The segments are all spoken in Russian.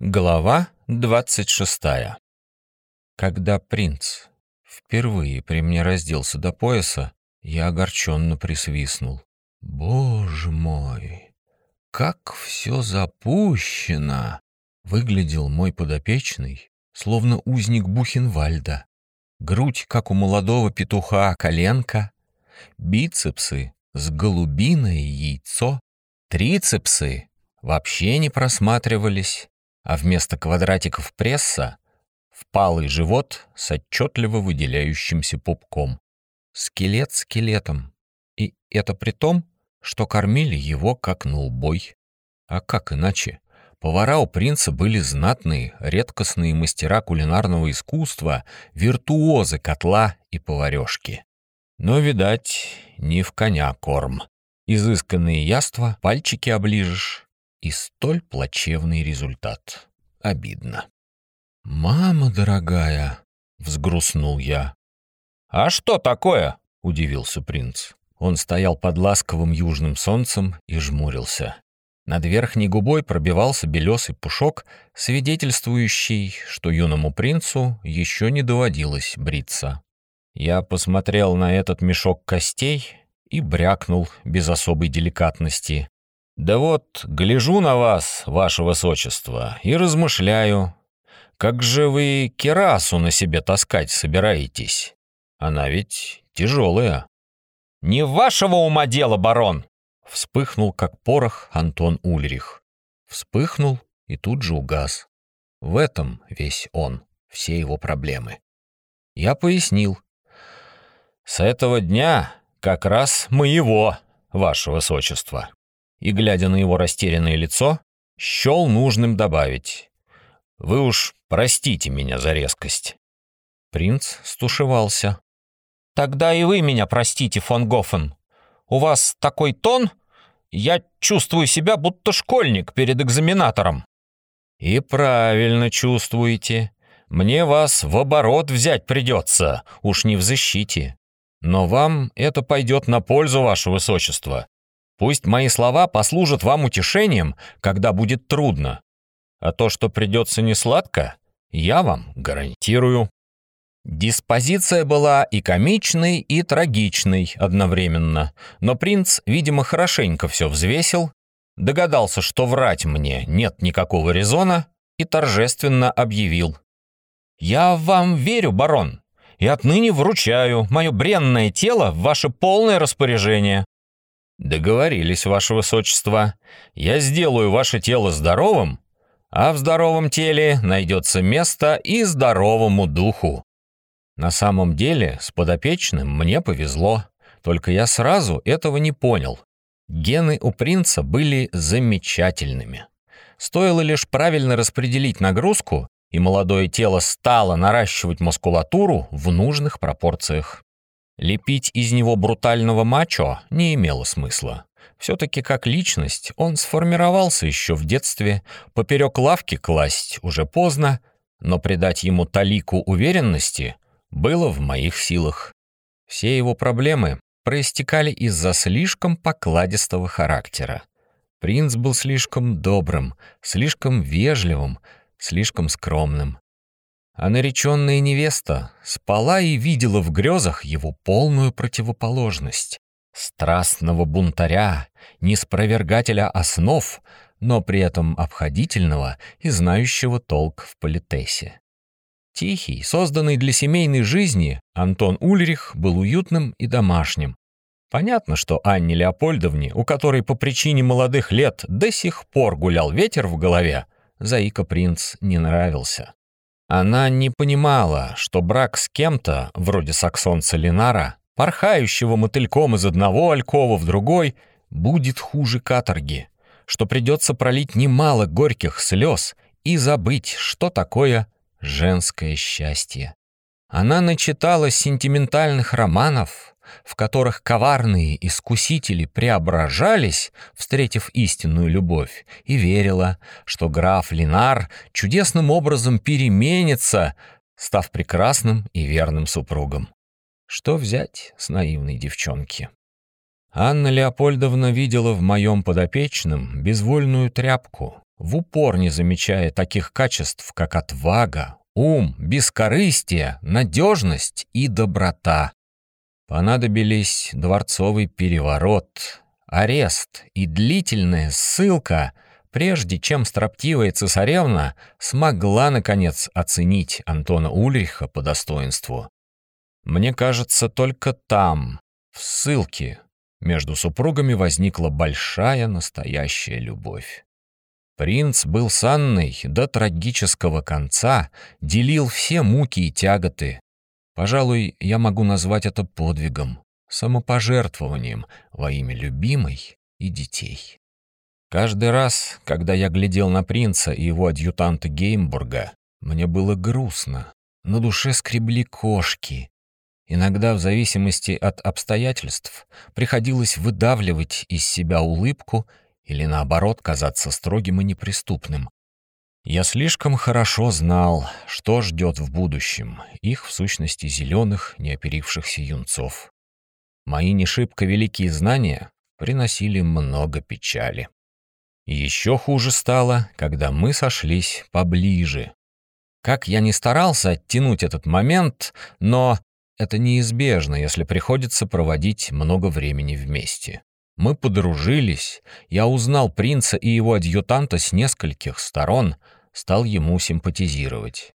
Глава двадцать шестая. Когда принц впервые при мне разделся до пояса, я огорченно присвистнул. «Боже мой, как все запущено!» Выглядел мой подопечный, словно узник Бухенвальда. Грудь, как у молодого петуха, коленка, бицепсы с голубиное яйцо, трицепсы вообще не просматривались, а вместо квадратиков пресса — впалый живот с отчетливо выделяющимся пупком. Скелет скелетом. И это при том, что кормили его как на убой. А как иначе? Повара у принца были знатные, редкостные мастера кулинарного искусства, виртуозы котла и поварешки. Но, видать, не в коня корм. Изысканные яства, пальчики оближешь, и столь плачевный результат. Обидно. «Мама дорогая!» — взгрустнул я. «А что такое?» — удивился принц. Он стоял под ласковым южным солнцем и жмурился. Над верхней губой пробивался белесый пушок, свидетельствующий, что юному принцу еще не доводилось бриться. Я посмотрел на этот мешок костей и брякнул без особой деликатности. «Да вот, гляжу на вас, ваше высочество, и размышляю, как же вы керасу на себе таскать собираетесь? Она ведь тяжелая». «Не вашего ума дело, барон!» Вспыхнул, как порох, Антон Ульрих. Вспыхнул и тут же угас. В этом весь он, все его проблемы. Я пояснил. «С этого дня как раз моего, ваше высочество» и, глядя на его растерянное лицо, счел нужным добавить. «Вы уж простите меня за резкость». Принц стушевался. «Тогда и вы меня простите, фон Гофен. У вас такой тон, я чувствую себя будто школьник перед экзаменатором». «И правильно чувствуете. Мне вас в оборот взять придется, уж не в защите. Но вам это пойдет на пользу, ваше высочество. Пусть мои слова послужат вам утешением, когда будет трудно. А то, что придется несладко, я вам гарантирую. Диспозиция была и комичной, и трагичной одновременно, но принц, видимо, хорошенько все взвесил, догадался, что врать мне нет никакого резона, и торжественно объявил. «Я вам верю, барон, и отныне вручаю мое бренное тело в ваше полное распоряжение. «Договорились, ваше высочество. Я сделаю ваше тело здоровым, а в здоровом теле найдется место и здоровому духу». На самом деле, с подопечным мне повезло, только я сразу этого не понял. Гены у принца были замечательными. Стоило лишь правильно распределить нагрузку, и молодое тело стало наращивать мускулатуру в нужных пропорциях. Лепить из него брутального мачо не имело смысла. Все-таки как личность он сформировался еще в детстве, поперек лавки класть уже поздно, но придать ему талику уверенности было в моих силах. Все его проблемы проистекали из-за слишком покладистого характера. Принц был слишком добрым, слишком вежливым, слишком скромным а нареченная невеста спала и видела в грезах его полную противоположность. Страстного бунтаря, неспровергателя основ, но при этом обходительного и знающего толк в политесе. Тихий, созданный для семейной жизни, Антон Ульрих был уютным и домашним. Понятно, что Анне Леопольдовне, у которой по причине молодых лет до сих пор гулял ветер в голове, Заика принц не нравился. Она не понимала, что брак с кем-то, вроде саксонца Ленара, порхающего мотыльком из одного алькова в другой, будет хуже каторги, что придется пролить немало горьких слез и забыть, что такое женское счастье. Она начитала сентиментальных романов, в которых коварные искусители преображались, встретив истинную любовь, и верила, что граф Линар чудесным образом переменится, став прекрасным и верным супругом. Что взять с наивной девчонки? Анна Леопольдовна видела в моем подопечном безвольную тряпку, в упор не замечая таких качеств, как отвага, ум, бескорыстие, надежность и доброта. Понадобились дворцовый переворот, арест и длительная ссылка, прежде чем строптивая цесаревна смогла, наконец, оценить Антона Ульриха по достоинству. Мне кажется, только там, в ссылке, между супругами возникла большая настоящая любовь. Принц был с Анной до трагического конца, делил все муки и тяготы. Пожалуй, я могу назвать это подвигом, самопожертвованием во имя любимой и детей. Каждый раз, когда я глядел на принца и его адъютанта Геймбурга, мне было грустно. На душе скребли кошки, Иногда, в зависимости от обстоятельств, приходилось выдавливать из себя улыбку или, наоборот, казаться строгим и неприступным. Я слишком хорошо знал, что ждет в будущем их, в сущности, зеленых, неоперившихся юнцов. Мои не великие знания приносили много печали. Еще хуже стало, когда мы сошлись поближе. Как я не старался оттянуть этот момент, но это неизбежно, если приходится проводить много времени вместе. Мы подружились, я узнал принца и его адъютанта с нескольких сторон, стал ему симпатизировать.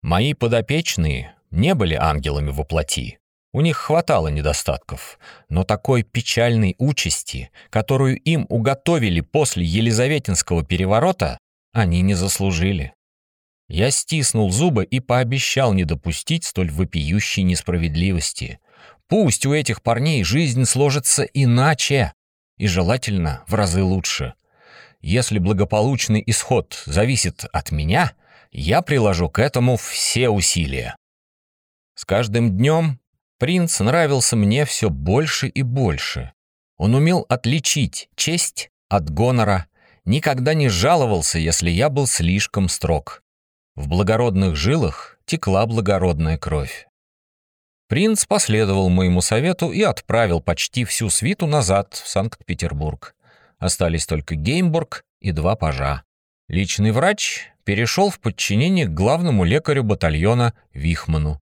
Мои подопечные не были ангелами во плоти. У них хватало недостатков, но такой печальной участи, которую им уготовили после Елизаветинского переворота, они не заслужили. Я стиснул зубы и пообещал не допустить столь вопиющей несправедливости. Пусть у этих парней жизнь сложится иначе, и желательно в разы лучше. Если благополучный исход зависит от меня, я приложу к этому все усилия. С каждым днем принц нравился мне все больше и больше. Он умел отличить честь от гонора, никогда не жаловался, если я был слишком строг. В благородных жилах текла благородная кровь. Принц последовал моему совету и отправил почти всю свиту назад в Санкт-Петербург. Остались только Геймбург и два пажа. Личный врач перешел в подчинение к главному лекарю батальона Вихману.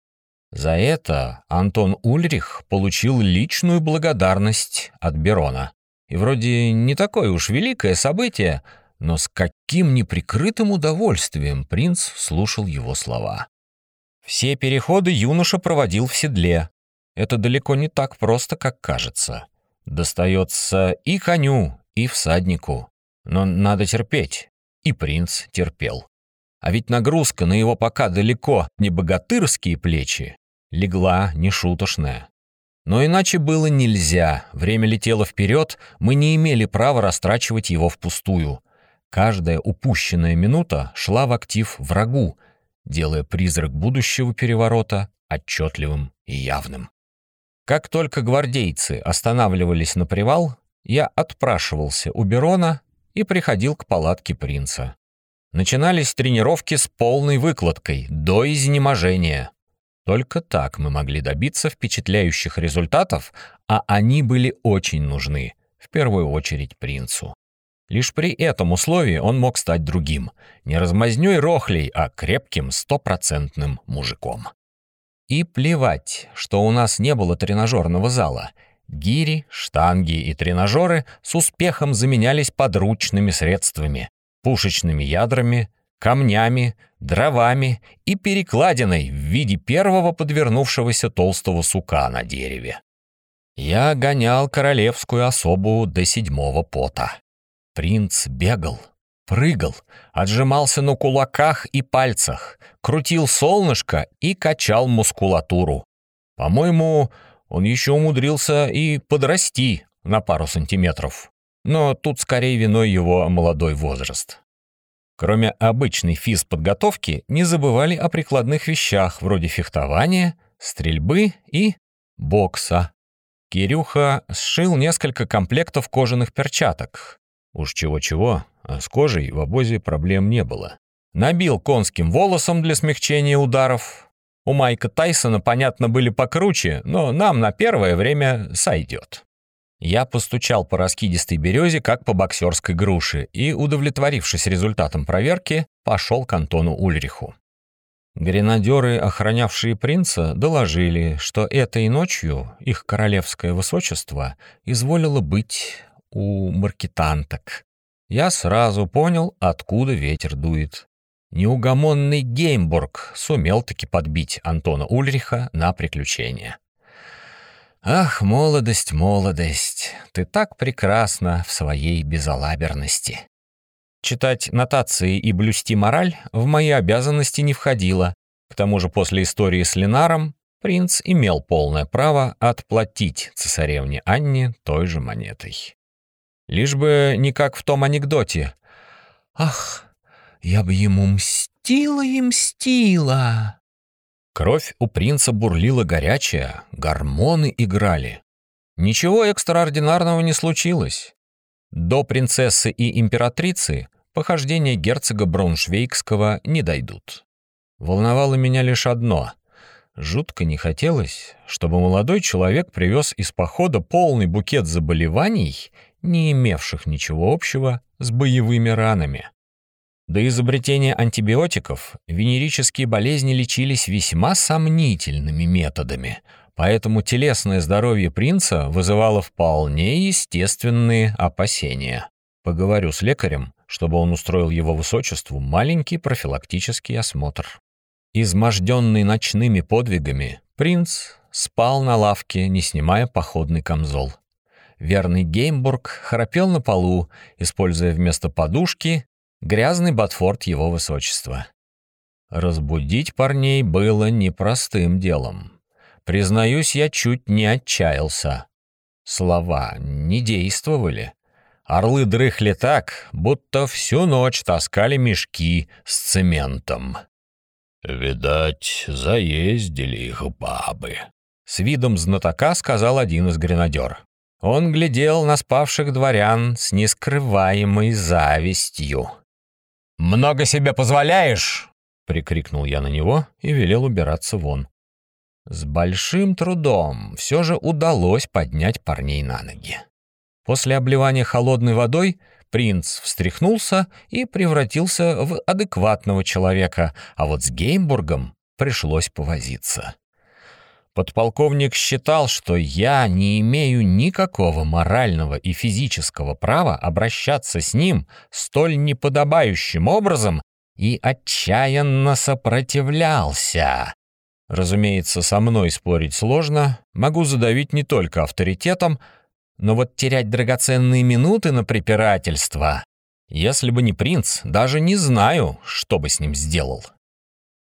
За это Антон Ульрих получил личную благодарность от Берона. И вроде не такое уж великое событие, но с каким неприкрытым удовольствием принц слушал его слова. Все переходы юноша проводил в седле. Это далеко не так просто, как кажется. Достается и коню, и всаднику. Но надо терпеть. И принц терпел. А ведь нагрузка на его пока далеко не богатырские плечи легла нешуточная. Но иначе было нельзя. Время летело вперед, мы не имели права растрачивать его впустую. Каждая упущенная минута шла в актив врагу, делая призрак будущего переворота отчетливым и явным. Как только гвардейцы останавливались на привал, я отпрашивался у Берона и приходил к палатке принца. Начинались тренировки с полной выкладкой, до изнеможения. Только так мы могли добиться впечатляющих результатов, а они были очень нужны, в первую очередь принцу. Лишь при этом условии он мог стать другим, не размазнёй рохлей, а крепким стопроцентным мужиком. И плевать, что у нас не было тренажерного зала. Гири, штанги и тренажеры с успехом заменялись подручными средствами, пушечными ядрами, камнями, дровами и перекладиной в виде первого подвернувшегося толстого сука на дереве. Я гонял королевскую особу до седьмого пота. Принц бегал, прыгал, отжимался на кулаках и пальцах, крутил солнышко и качал мускулатуру. По-моему, он еще умудрился и подрасти на пару сантиметров. Но тут скорее виной его молодой возраст. Кроме обычной физподготовки, не забывали о прикладных вещах вроде фехтования, стрельбы и бокса. Кирюха сшил несколько комплектов кожаных перчаток, Уж чего-чего, а с кожей в обозе проблем не было. Набил конским волосом для смягчения ударов. У Майка Тайсона, понятно, были покруче, но нам на первое время сойдет. Я постучал по раскидистой березе, как по боксерской груше, и, удовлетворившись результатом проверки, пошел к Антону Ульриху. Гренадеры, охранявшие принца, доложили, что этой ночью их королевское высочество изволило быть у маркетанток. Я сразу понял, откуда ветер дует. Неугомонный Геймбург сумел таки подбить Антона Ульриха на приключения. Ах, молодость, молодость, ты так прекрасна в своей безалаберности. Читать нотации и блюсти мораль в мои обязанности не входило. К тому же после истории с Ленаром принц имел полное право отплатить цесаревне Анне той же монетой. Лишь бы не как в том анекдоте. «Ах, я бы ему мстила и мстила!» Кровь у принца бурлила горячая, гормоны играли. Ничего экстраординарного не случилось. До принцессы и императрицы похождения герцога Брауншвейгского не дойдут. Волновало меня лишь одно. Жутко не хотелось, чтобы молодой человек привез из похода полный букет заболеваний, не имевших ничего общего с боевыми ранами. До изобретения антибиотиков венерические болезни лечились весьма сомнительными методами, поэтому телесное здоровье принца вызывало вполне естественные опасения. Поговорю с лекарем, чтобы он устроил его высочеству маленький профилактический осмотр. Изможденный ночными подвигами, принц спал на лавке, не снимая походный камзол. Верный Геймбург храпел на полу, используя вместо подушки грязный ботфорд его высочества. Разбудить парней было непростым делом. Признаюсь, я чуть не отчаялся. Слова не действовали. Орлы дрыхли так, будто всю ночь таскали мешки с цементом. «Видать, заездили их бабы», — с видом знатока сказал один из гренадер. Он глядел на спавших дворян с нескрываемой завистью. «Много себе позволяешь?» — прикрикнул я на него и велел убираться вон. С большим трудом все же удалось поднять парней на ноги. После обливания холодной водой принц встряхнулся и превратился в адекватного человека, а вот с Геймбургом пришлось повозиться. Подполковник считал, что я не имею никакого морального и физического права обращаться с ним столь неподобающим образом и отчаянно сопротивлялся. Разумеется, со мной спорить сложно, могу задавить не только авторитетом, но вот терять драгоценные минуты на препирательство... Если бы не принц, даже не знаю, что бы с ним сделал.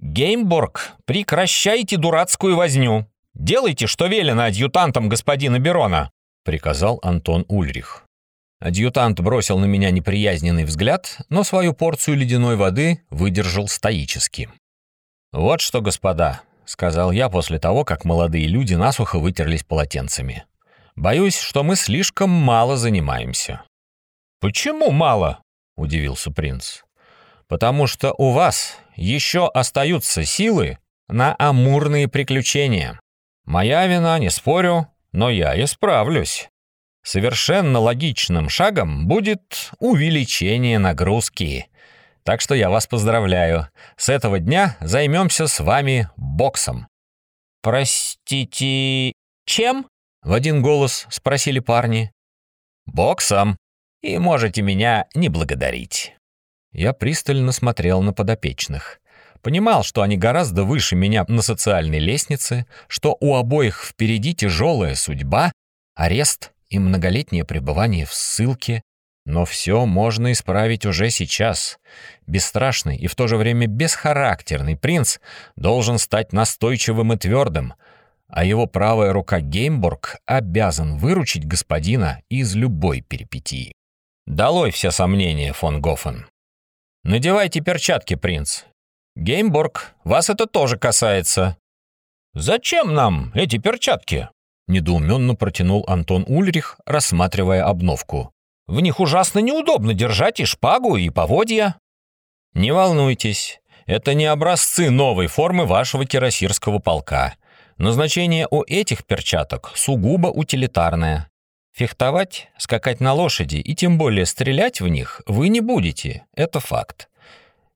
«Геймбург, прекращайте дурацкую возню. Делайте, что велено адъютантом господина Берона», — приказал Антон Ульрих. Адъютант бросил на меня неприязненный взгляд, но свою порцию ледяной воды выдержал стоически. «Вот что, господа», — сказал я после того, как молодые люди насухо вытерлись полотенцами. «Боюсь, что мы слишком мало занимаемся». «Почему мало?» — удивился принц. «Потому что у вас еще остаются силы на амурные приключения. Моя вина, не спорю, но я исправлюсь. Совершенно логичным шагом будет увеличение нагрузки. Так что я вас поздравляю. С этого дня займемся с вами боксом. Простите, чем? В один голос спросили парни. Боксом. И можете меня не благодарить. Я пристально смотрел на подопечных. Понимал, что они гораздо выше меня на социальной лестнице, что у обоих впереди тяжелая судьба, арест и многолетнее пребывание в ссылке, но все можно исправить уже сейчас. Бесстрашный и в то же время бесхарактерный принц должен стать настойчивым и твердым, а его правая рука Геймбург обязан выручить господина из любой перипетии. Долой все сомнения, фон Гофен. Надевайте перчатки, принц. Геймбург, вас это тоже касается. Зачем нам эти перчатки? Недоуменно протянул Антон Ульрих, рассматривая обновку. В них ужасно неудобно держать и шпагу, и поводья. Не волнуйтесь, это не образцы новой формы вашего кирасирского полка. Назначение у этих перчаток сугубо утилитарное. Фехтовать, скакать на лошади и тем более стрелять в них вы не будете, это факт.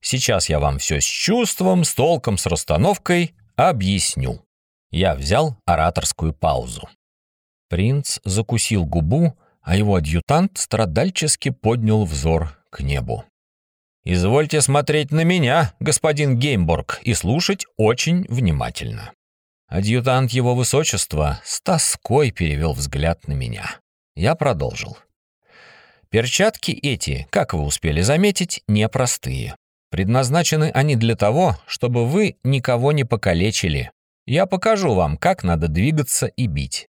Сейчас я вам все с чувством, с толком, с расстановкой объясню. Я взял ораторскую паузу. Принц закусил губу, а его адъютант страдальчески поднял взор к небу. «Извольте смотреть на меня, господин Геймборг, и слушать очень внимательно». Адъютант его высочества с тоской перевел взгляд на меня. Я продолжил. Перчатки эти, как вы успели заметить, непростые. Предназначены они для того, чтобы вы никого не покалечили. Я покажу вам, как надо двигаться и бить.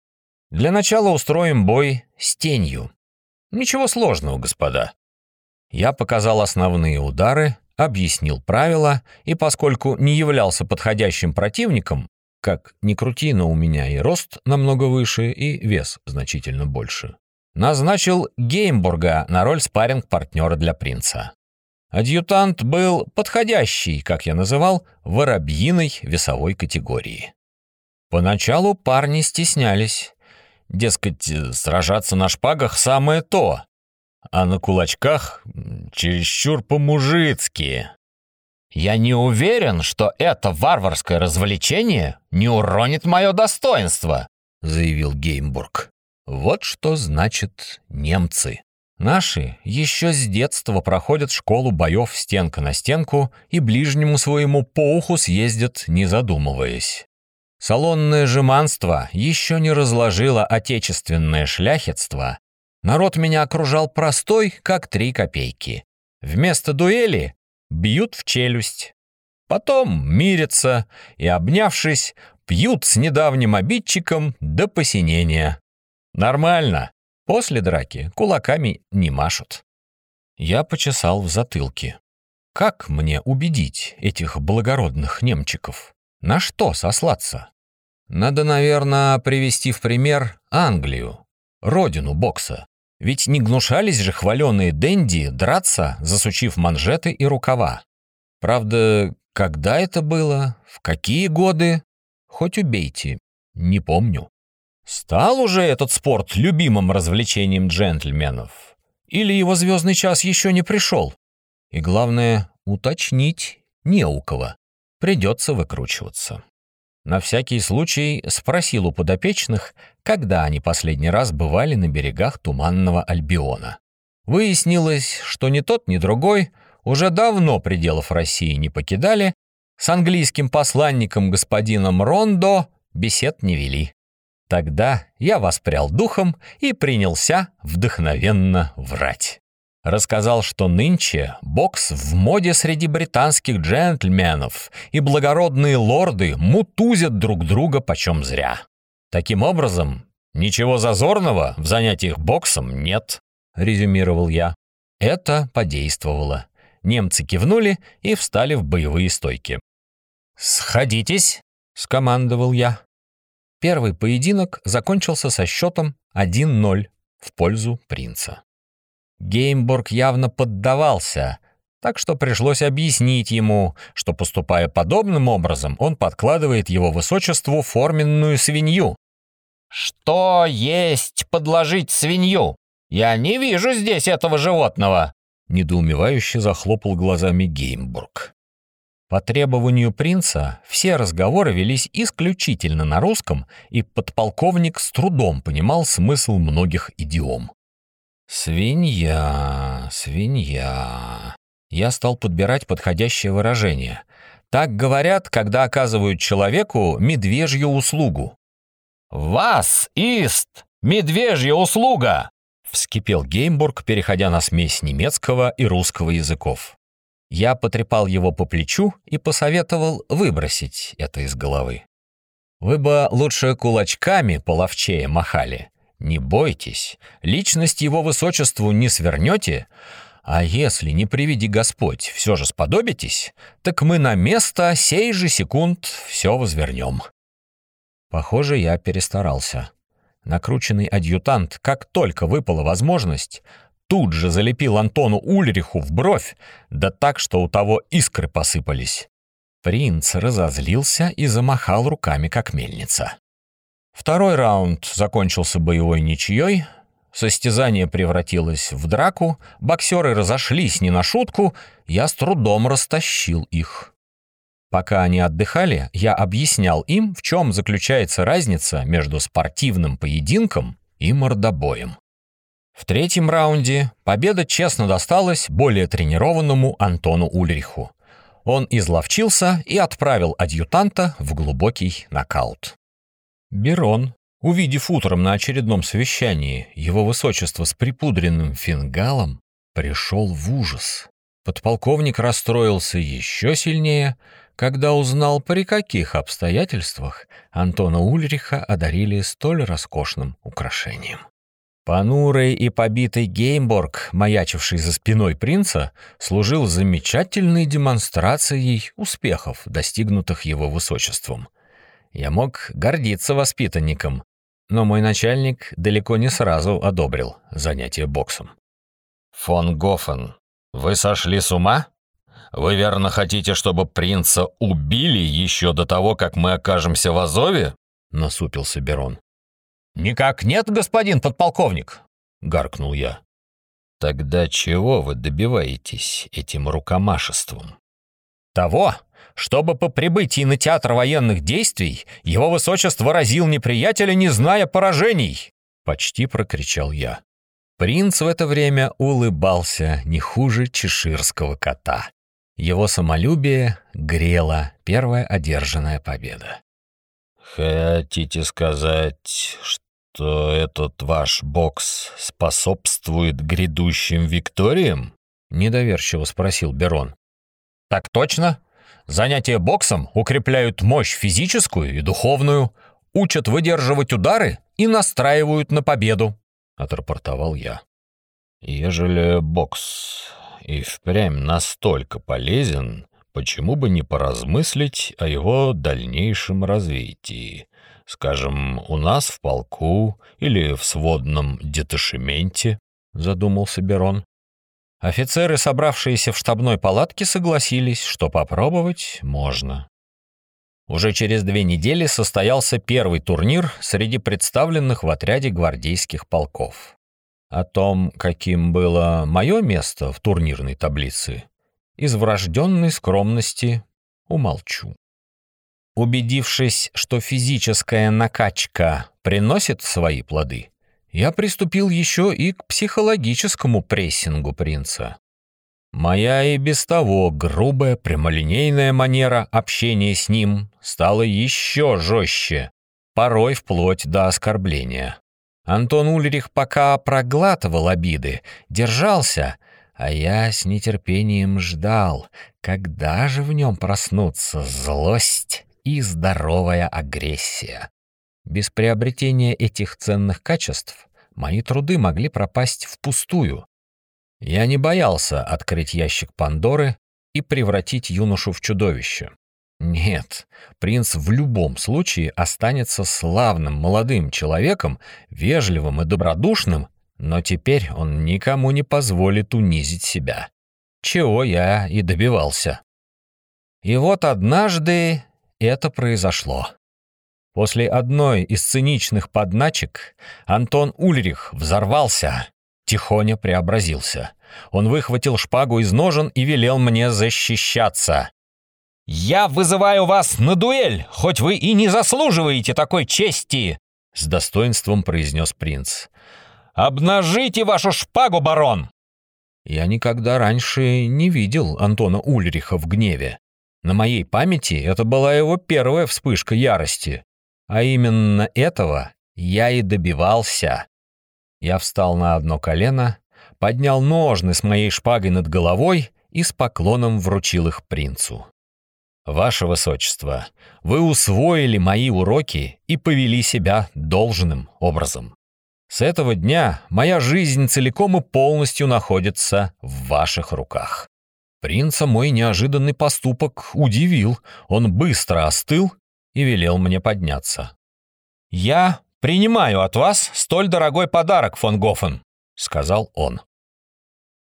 Для начала устроим бой с тенью. Ничего сложного, господа. Я показал основные удары, объяснил правила, и поскольку не являлся подходящим противником, как ни крути, но у меня и рост намного выше, и вес значительно больше, назначил Геймбурга на роль спарринг-партнера для принца. Адъютант был подходящий, как я называл, воробьиной весовой категории. Поначалу парни стеснялись, Дескать, сражаться на шпагах самое то, а на кулачках чересчур по-мужицки. Я не уверен, что это варварское развлечение не уронит мое достоинство, заявил Геймбург. Вот что значит немцы. Наши еще с детства проходят школу боев стенка на стенку и ближнему своему по уху съездят, не задумываясь. Салонное жеманство еще не разложило отечественное шляхетство. Народ меня окружал простой, как три копейки. Вместо дуэли бьют в челюсть. Потом мирятся и, обнявшись, пьют с недавним обидчиком до посинения. Нормально. После драки кулаками не машут. Я почесал в затылке. Как мне убедить этих благородных немчиков? На что сослаться? Надо, наверное, привести в пример Англию, родину бокса. Ведь не гнушались же хваленые денди драться, засучив манжеты и рукава. Правда, когда это было, в какие годы, хоть убейте, не помню. Стал уже этот спорт любимым развлечением джентльменов? Или его звездный час еще не пришел? И главное, уточнить не у кого. Придется выкручиваться. На всякий случай спросил у подопечных, когда они последний раз бывали на берегах Туманного Альбиона. Выяснилось, что ни тот, ни другой уже давно пределов России не покидали, с английским посланником господином Рондо бесед не вели. Тогда я воспрял духом и принялся вдохновенно врать. Рассказал, что нынче бокс в моде среди британских джентльменов, и благородные лорды мутузят друг друга почем зря. Таким образом, ничего зазорного в занятиях боксом нет, резюмировал я. Это подействовало. Немцы кивнули и встали в боевые стойки. «Сходитесь!» — скомандовал я. Первый поединок закончился со счетом 1-0 в пользу принца. Геймбург явно поддавался, так что пришлось объяснить ему, что, поступая подобным образом, он подкладывает его высочеству форменную свинью. «Что есть подложить свинью? Я не вижу здесь этого животного!» Недоумевающе захлопал глазами Геймбург. По требованию принца все разговоры велись исключительно на русском, и подполковник с трудом понимал смысл многих идиом. «Свинья, свинья». Я стал подбирать подходящее выражение. Так говорят, когда оказывают человеку медвежью услугу. «Вас, Ист, медвежья услуга!» — вскипел Геймбург, переходя на смесь немецкого и русского языков. Я потрепал его по плечу и посоветовал выбросить это из головы. «Вы бы лучше кулачками половчее махали. Не бойтесь, личность его высочеству не свернете, а если, не приведи Господь, все же сподобитесь, так мы на место сей же секунд все возвернем. Похоже, я перестарался. Накрученный адъютант, как только выпала возможность, тут же залепил Антону Ульриху в бровь, да так, что у того искры посыпались. Принц разозлился и замахал руками, как мельница. Второй раунд закончился боевой ничьей, состязание превратилось в драку, боксеры разошлись не на шутку, я с трудом растащил их. Пока они отдыхали, я объяснял им, в чем заключается разница между спортивным поединком и мордобоем. В третьем раунде победа честно досталась более тренированному Антону Ульриху. Он изловчился и отправил адъютанта в глубокий нокаут. Берон, увидев утром на очередном совещании его высочество с припудренным фингалом, пришел в ужас. Подполковник расстроился еще сильнее, когда узнал, при каких обстоятельствах Антона Ульриха одарили столь роскошным украшением. Понурый и побитый Геймборг, маячивший за спиной принца, служил замечательной демонстрацией успехов, достигнутых его высочеством. Я мог гордиться воспитанником, но мой начальник далеко не сразу одобрил занятие боксом. «Фон Гофен, вы сошли с ума? Вы верно хотите, чтобы принца убили еще до того, как мы окажемся в Азове?» — насупился Берон. «Никак нет, господин подполковник!» — гаркнул я. «Тогда чего вы добиваетесь этим рукомашеством?» «Того, чтобы по прибытии на театр военных действий его высочество разил неприятеля, не зная поражений!» — почти прокричал я. Принц в это время улыбался не хуже чеширского кота. Его самолюбие грела первая одержанная победа. «Хотите сказать, что этот ваш бокс способствует грядущим викториям?» — недоверчиво спросил Берон. «Так точно. Занятия боксом укрепляют мощь физическую и духовную, учат выдерживать удары и настраивают на победу», — отрапортовал я. «Ежели бокс и впрямь настолько полезен, почему бы не поразмыслить о его дальнейшем развитии? Скажем, у нас в полку или в сводном деташементе?» — задумался Берон. Офицеры, собравшиеся в штабной палатке, согласились, что попробовать можно. Уже через две недели состоялся первый турнир среди представленных в отряде гвардейских полков. О том, каким было мое место в турнирной таблице, из врожденной скромности умолчу. Убедившись, что физическая накачка приносит свои плоды, я приступил еще и к психологическому прессингу принца. Моя и без того грубая прямолинейная манера общения с ним стала еще жестче, порой вплоть до оскорбления. Антон Ульрих пока проглатывал обиды, держался, а я с нетерпением ждал, когда же в нем проснутся злость и здоровая агрессия. Без приобретения этих ценных качеств мои труды могли пропасть впустую. Я не боялся открыть ящик Пандоры и превратить юношу в чудовище. Нет, принц в любом случае останется славным молодым человеком, вежливым и добродушным, но теперь он никому не позволит унизить себя. Чего я и добивался. И вот однажды это произошло. После одной из циничных подначек Антон Ульрих взорвался, тихоня преобразился. Он выхватил шпагу из ножен и велел мне защищаться. «Я вызываю вас на дуэль, хоть вы и не заслуживаете такой чести!» С достоинством произнес принц. «Обнажите вашу шпагу, барон!» Я никогда раньше не видел Антона Ульриха в гневе. На моей памяти это была его первая вспышка ярости. А именно этого я и добивался. Я встал на одно колено, поднял ножны с моей шпагой над головой и с поклоном вручил их принцу. «Ваше Высочество, вы усвоили мои уроки и повели себя должным образом. С этого дня моя жизнь целиком и полностью находится в ваших руках». Принца мой неожиданный поступок удивил, он быстро остыл и велел мне подняться. «Я принимаю от вас столь дорогой подарок, фон Гофен», — сказал он.